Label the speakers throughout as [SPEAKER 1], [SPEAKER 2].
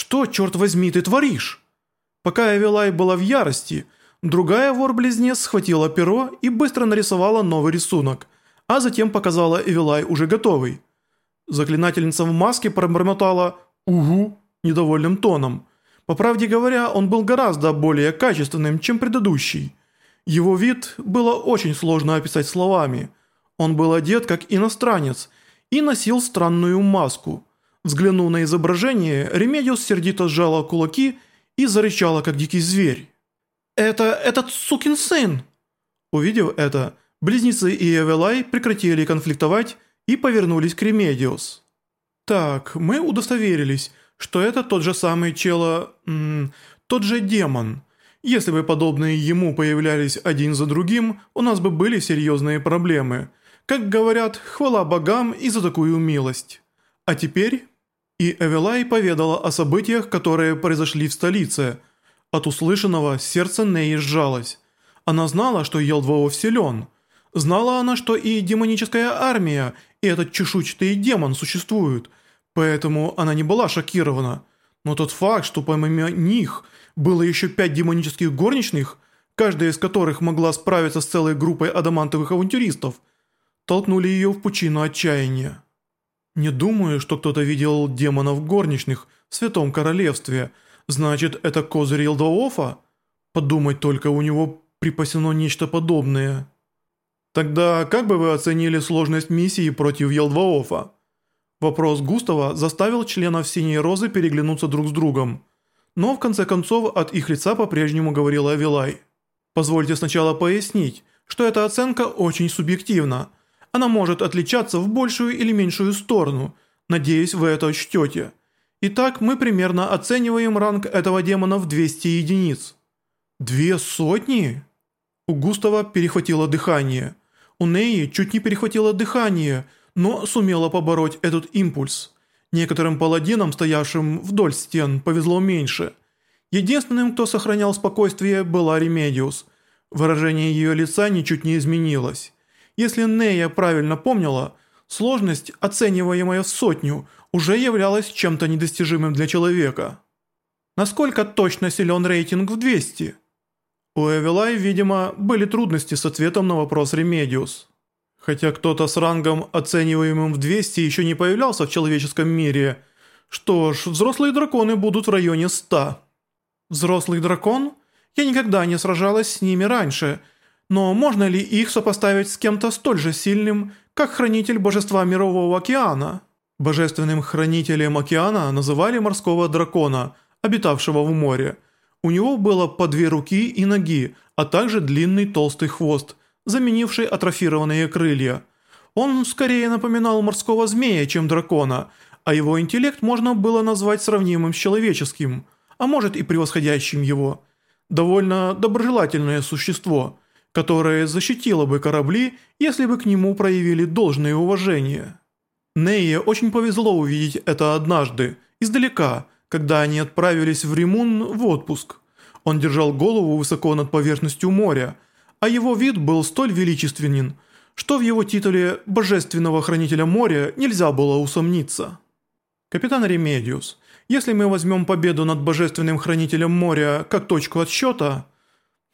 [SPEAKER 1] Что, черт возьми, ты творишь?» Пока Эвелай была в ярости, другая вор-близнец схватила перо и быстро нарисовала новый рисунок, а затем показала Эвелай уже готовый. Заклинательница в маске пробормотала «Угу» недовольным тоном. По правде говоря, он был гораздо более качественным, чем предыдущий. Его вид было очень сложно описать словами. Он был одет как иностранец и носил странную маску. Взглянув на изображение, Ремедиус сердито сжала кулаки и зарычала, как дикий зверь. «Это этот сукин сын!» Увидев это, близнецы и Эвелай прекратили конфликтовать и повернулись к Ремедиус. «Так, мы удостоверились, что это тот же самый чело... М, тот же демон. Если бы подобные ему появлялись один за другим, у нас бы были серьезные проблемы. Как говорят, хвала богам и за такую милость. А теперь...» И Эвелай поведала о событиях, которые произошли в столице. От услышанного сердце Неи сжалось. Она знала, что Елдвоов силен. Знала она, что и демоническая армия, и этот чешуйчатый демон существуют – Поэтому она не была шокирована. Но тот факт, что помимо них было еще пять демонических горничных, каждая из которых могла справиться с целой группой адамантовых авантюристов, толкнули ее в пучину отчаяния. Не думаю, что кто-то видел демонов горничных в Святом Королевстве. Значит, это козырь Елдоофа? Подумать только, у него припасено нечто подобное. Тогда как бы вы оценили сложность миссии против Елдваофа? Вопрос Густава заставил членов «Синей розы» переглянуться друг с другом. Но в конце концов от их лица по-прежнему говорила Авилай. «Позвольте сначала пояснить, что эта оценка очень субъективна. Она может отличаться в большую или меньшую сторону. Надеюсь, вы это учтете. Итак, мы примерно оцениваем ранг этого демона в 200 единиц». «Две сотни?» У Густава перехватило дыхание. У Неи чуть не перехватило дыхание – но сумела побороть этот импульс. Некоторым паладинам, стоявшим вдоль стен, повезло меньше. Единственным, кто сохранял спокойствие, была Ремедиус. Выражение ее лица ничуть не изменилось. Если Нея правильно помнила, сложность, оцениваемая в сотню, уже являлась чем-то недостижимым для человека. Насколько точно силен рейтинг в 200? У Эвелай, видимо, были трудности с ответом на вопрос Ремедиус. Хотя кто-то с рангом, оцениваемым в 200, еще не появлялся в человеческом мире. Что ж, взрослые драконы будут в районе 100. Взрослый дракон? Я никогда не сражалась с ними раньше. Но можно ли их сопоставить с кем-то столь же сильным, как хранитель божества Мирового океана? Божественным хранителем океана называли морского дракона, обитавшего в море. У него было по две руки и ноги, а также длинный толстый хвост – заменивший атрофированные крылья. Он скорее напоминал морского змея, чем дракона, а его интеллект можно было назвать сравнимым с человеческим, а может и превосходящим его. Довольно доброжелательное существо, которое защитило бы корабли, если бы к нему проявили должное уважение. Нее очень повезло увидеть это однажды, издалека, когда они отправились в Римун в отпуск. Он держал голову высоко над поверхностью моря – а его вид был столь величественен, что в его титуле «Божественного Хранителя моря» нельзя было усомниться. Капитан Ремедиус, если мы возьмем победу над Божественным Хранителем моря как точку отсчета...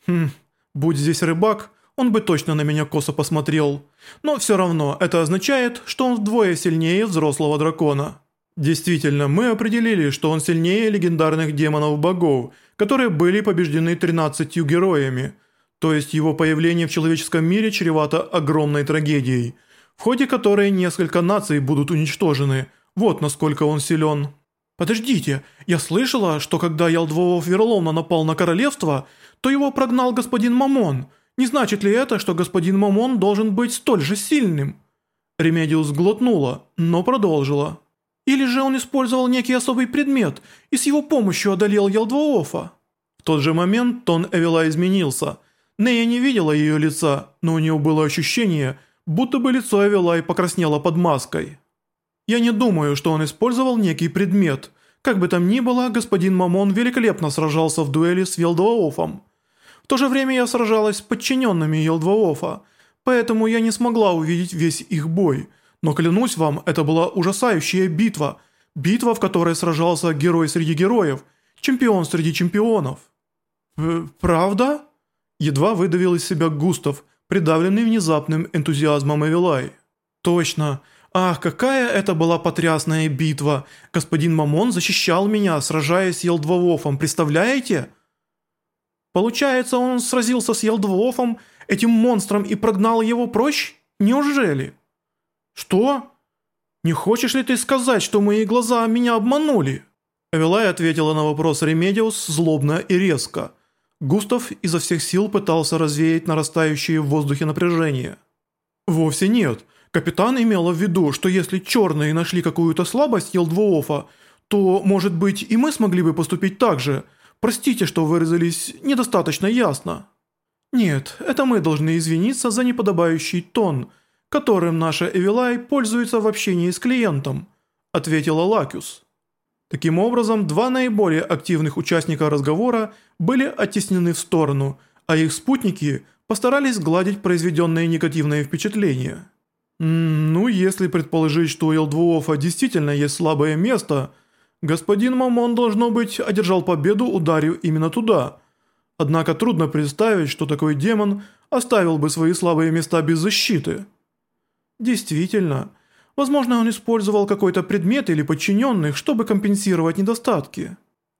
[SPEAKER 1] Хм, будь здесь рыбак, он бы точно на меня косо посмотрел. Но все равно это означает, что он вдвое сильнее взрослого дракона. Действительно, мы определили, что он сильнее легендарных демонов-богов, которые были побеждены 13 героями – то есть его появление в человеческом мире чревато огромной трагедией, в ходе которой несколько наций будут уничтожены. Вот насколько он силен. «Подождите, я слышала, что когда Ялдвоов вероломно напал на королевство, то его прогнал господин Мамон. Не значит ли это, что господин Мамон должен быть столь же сильным?» Ремедиус глотнула, но продолжила. «Или же он использовал некий особый предмет и с его помощью одолел Ялдвоофа?» В тот же момент тон Эвела изменился – Нея не видела ее лица, но у нее было ощущение, будто бы лицо Эвелай покраснело под маской. Я не думаю, что он использовал некий предмет. Как бы там ни было, господин Мамон великолепно сражался в дуэли с Елдваофом. В то же время я сражалась с подчиненными Елдваофа, поэтому я не смогла увидеть весь их бой. Но клянусь вам, это была ужасающая битва. Битва, в которой сражался герой среди героев, чемпион среди чемпионов». «Правда?» Едва выдавил из себя Густав, придавленный внезапным энтузиазмом Эвилай. «Точно. Ах, какая это была потрясная битва! Господин Мамон защищал меня, сражаясь с Елдвоофом, представляете?» «Получается, он сразился с Елдвоофом, этим монстром, и прогнал его прочь? Неужели?» «Что? Не хочешь ли ты сказать, что мои глаза меня обманули?» Эвелай ответила на вопрос Ремедиус злобно и резко. Густав изо всех сил пытался развеять нарастающее в воздухе напряжение. «Вовсе нет. Капитан имела в виду, что если черные нашли какую-то слабость Елдвоофа, то, может быть, и мы смогли бы поступить так же. Простите, что выразились недостаточно ясно». «Нет, это мы должны извиниться за неподобающий тон», которым наша Эвилай пользуется в общении с клиентом», ответила Лакюс. Таким образом, два наиболее активных участника разговора были оттеснены в сторону, а их спутники постарались гладить произведенное негативное впечатление. «Ну, если предположить, что у Елдвуофа действительно есть слабое место, господин Мамон, должно быть, одержал победу, ударив именно туда. Однако трудно представить, что такой демон оставил бы свои слабые места без защиты». Действительно. Возможно, он использовал какой-то предмет или подчиненных, чтобы компенсировать недостатки.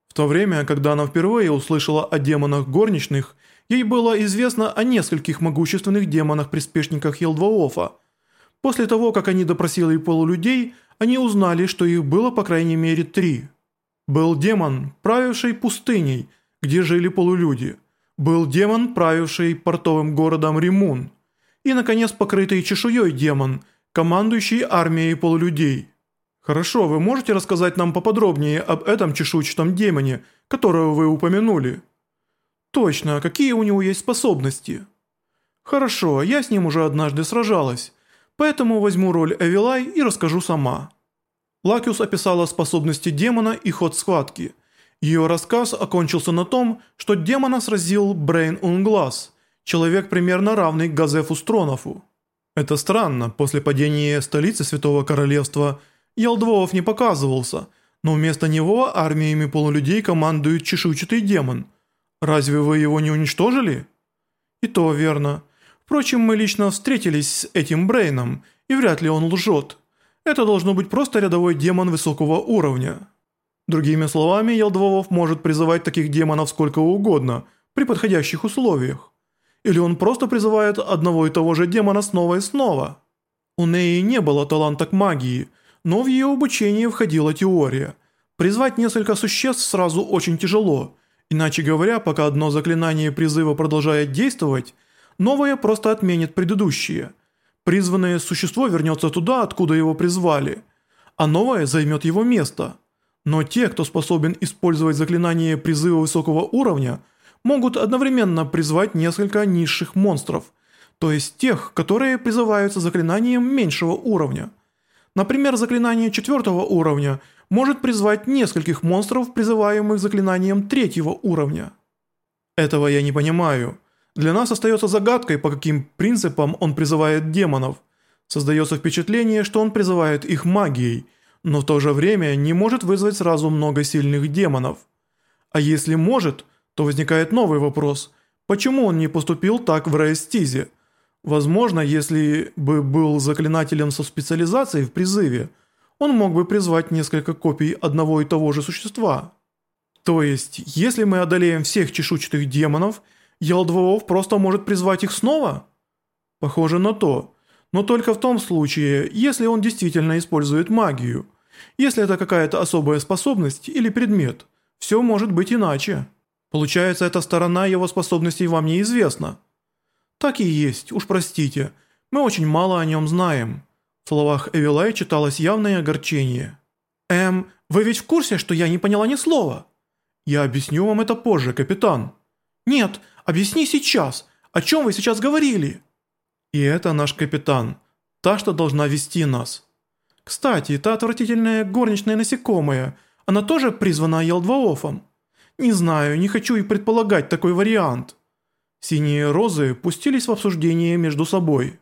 [SPEAKER 1] В то время, когда она впервые услышала о демонах горничных, ей было известно о нескольких могущественных демонах-приспешниках Елдваофа. После того, как они допросили полулюдей, они узнали, что их было по крайней мере три. Был демон, правивший пустыней, где жили полулюди. Был демон, правивший портовым городом Римун и, наконец, покрытый чешуей демон, командующий армией полулюдей. Хорошо, вы можете рассказать нам поподробнее об этом чешуйчатом демоне, которого вы упомянули? Точно, какие у него есть способности? Хорошо, я с ним уже однажды сражалась, поэтому возьму роль Эвилай и расскажу сама. Лакиус описала способности демона и ход схватки. Ее рассказ окончился на том, что демона сразил Брейн Унглас – человек примерно равный Газефу Стронофу. Это странно, после падения столицы Святого Королевства Ялдвоов не показывался, но вместо него армиями полулюдей командует чешуйчатый демон. Разве вы его не уничтожили? И то верно. Впрочем, мы лично встретились с этим Брейном, и вряд ли он лжет. Это должно быть просто рядовой демон высокого уровня. Другими словами, Ялдвоов может призывать таких демонов сколько угодно, при подходящих условиях. Или он просто призывает одного и того же демона снова и снова? У Неи не было таланта к магии, но в ее обучение входила теория. Призвать несколько существ сразу очень тяжело, иначе говоря, пока одно заклинание призыва продолжает действовать, новое просто отменит предыдущее. Призванное существо вернется туда, откуда его призвали, а новое займет его место. Но те, кто способен использовать заклинание призыва высокого уровня – могут одновременно призвать несколько низших монстров, то есть тех, которые призываются заклинанием меньшего уровня. Например, заклинание четвертого уровня может призвать нескольких монстров, призываемых заклинанием третьего уровня. Этого я не понимаю. Для нас остается загадкой, по каким принципам он призывает демонов. Создается впечатление, что он призывает их магией, но в то же время не может вызвать сразу много сильных демонов. А если может – то возникает новый вопрос. Почему он не поступил так в Рейстизе? Возможно, если бы был заклинателем со специализацией в призыве, он мог бы призвать несколько копий одного и того же существа. То есть, если мы одолеем всех чешуйчатых демонов, Ялдвоов просто может призвать их снова? Похоже на то. Но только в том случае, если он действительно использует магию. Если это какая-то особая способность или предмет, все может быть иначе. Получается, эта сторона его способностей вам неизвестна. Так и есть, уж простите. Мы очень мало о нем знаем. В словах Эвилай читалось явное огорчение. Эм, вы ведь в курсе, что я не поняла ни слова? Я объясню вам это позже, капитан. Нет, объясни сейчас. О чем вы сейчас говорили? И это наш капитан. Та, что должна вести нас. Кстати, та отвратительная горничная насекомая, она тоже призвана Елдваофом. Не знаю, не хочу и предполагать такой вариант. Синие розы пустились в обсуждение между собой.